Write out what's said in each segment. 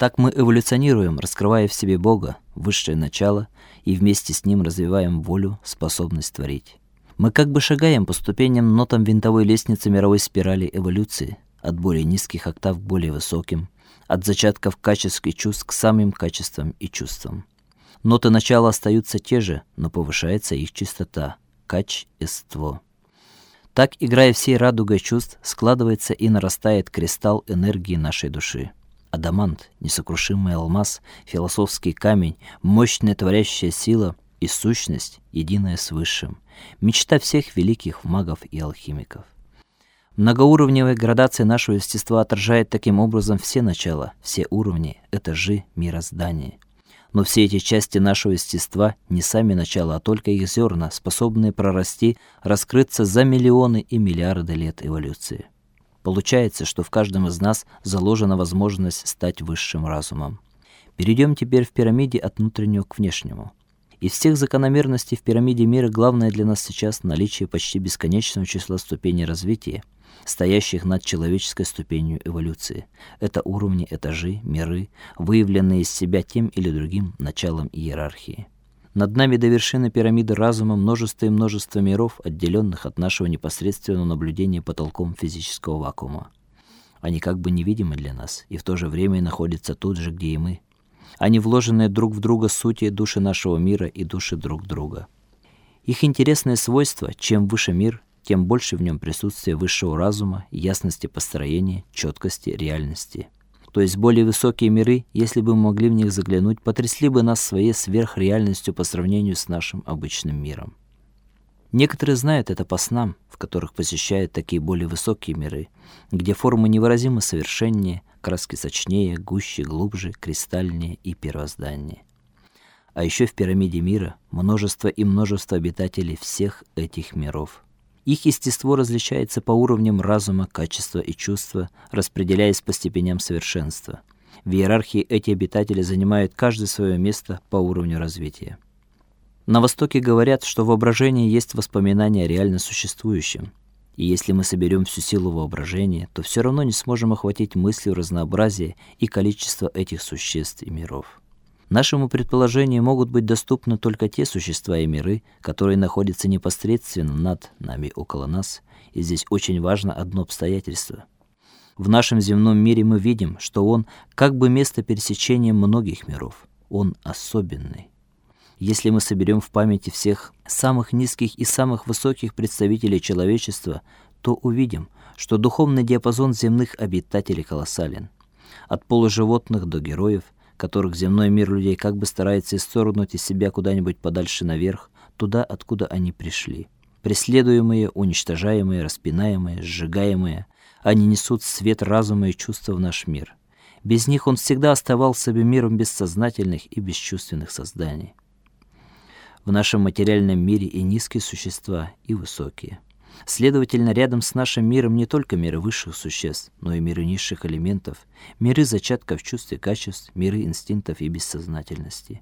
Так мы эволюционируем, раскрывая в себе Бога, высшее начало, и вместе с ним развиваем волю, способность творить. Мы как бы шагаем по ступеням нотам винтовой лестницы мировой спирали эволюции, от более низких октав к более высоким, от зачатков качеств и чувств к самым качествам и чувствам. Ноты начала остаются те же, но повышается их частота, качество. Так, играя всей радугой чувств, складывается и нарастает кристалл энергии нашей души. Адамант, несокрушимый алмаз, философский камень, мощная творящая сила и сущность, единая с высшим. Мечта всех великих магов и алхимиков. Многоуровневая градация нашего естества отражает таким образом все начала, все уровни, этажи мироздания. Но все эти части нашего естества не сами начала, а только их зерна, способные прорасти, раскрыться за миллионы и миллиарды лет эволюции. Получается, что в каждом из нас заложена возможность стать высшим разумом. Перейдем теперь в пирамиде от внутреннего к внешнему. Из всех закономерностей в пирамиде мира главное для нас сейчас наличие почти бесконечного числа ступеней развития, стоящих над человеческой ступенью эволюции. Это уровни, этажи, миры, выявленные из себя тем или другим началом иерархии. Над нами до вершины пирамиды разума множество и множество миров, отделенных от нашего непосредственного наблюдения потолком физического вакуума. Они как бы невидимы для нас и в то же время находятся тут же, где и мы. Они вложенные друг в друга сути души нашего мира и души друг друга. Их интересное свойство: чем выше мир, тем больше в нем присутствие высшего разума, ясности построения, четкости реальности то есть более высокие миры, если бы мы могли в них заглянуть, потрясли бы нас своей сверхреальностью по сравнению с нашим обычным миром. Некоторые знают это по снам, в которых посещают такие более высокие миры, где формы невыразимо совершеннее, краски сочнее, гуще, глубже, кристальнее и первозданнее. А еще в пирамиде мира множество и множество обитателей всех этих миров – их естество различается по уровням разума, качества и чувства, распределяясь по степеням совершенства. В иерархии эти обитатели занимают каждое свое место по уровню развития. На Востоке говорят, что воображение есть воспоминание о реально существующем. И если мы соберем всю силу воображения, то все равно не сможем охватить мыслью разнообразие и количество этих существ и миров. Нашему предположению могут быть доступны только те существа и миры, которые находятся непосредственно над нами, около нас. И здесь очень важно одно обстоятельство. В нашем земном мире мы видим, что он как бы место пересечения многих миров. Он особенный. Если мы соберем в памяти всех самых низких и самых высоких представителей человечества, то увидим, что духовный диапазон земных обитателей колоссален. От полуживотных до героев – которых земной мир людей как бы старается исторгнуть из себя куда-нибудь подальше наверх, туда, откуда они пришли. Преследуемые, уничтожаемые, распинаемые, сжигаемые, они несут свет разума и чувства в наш мир. Без них он всегда оставался бы миром бессознательных и бесчувственных созданий. В нашем материальном мире и низкие существа, и высокие – Следовательно, рядом с нашим миром не только миры высших существ, но и миры низших элементов, миры зачатков чувств и качеств, миры инстинктов и бессознательности.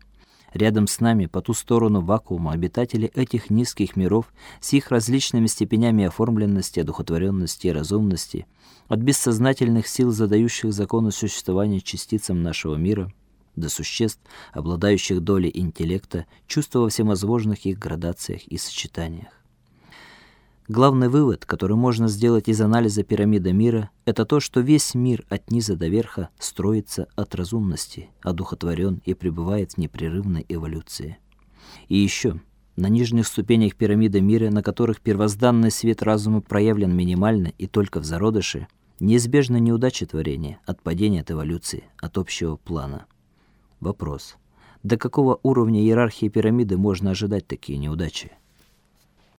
Рядом с нами, по ту сторону вакуума, обитатели этих низких миров с их различными степенями оформленности, одухотворенности и разумности, от бессознательных сил, задающих законы существования частицам нашего мира, до существ, обладающих долей интеллекта, чувства во всевозможных их градациях и сочетаниях. Главный вывод, который можно сделать из анализа пирамиды мира, это то, что весь мир от низа до верха строится от разумности, одухотворен и пребывает в непрерывной эволюции. И еще, на нижних ступенях пирамиды мира, на которых первозданный свет разума проявлен минимально и только в зародыше, неизбежна неудача творения, отпадение от эволюции, от общего плана. Вопрос: до какого уровня иерархии пирамиды можно ожидать такие неудачи?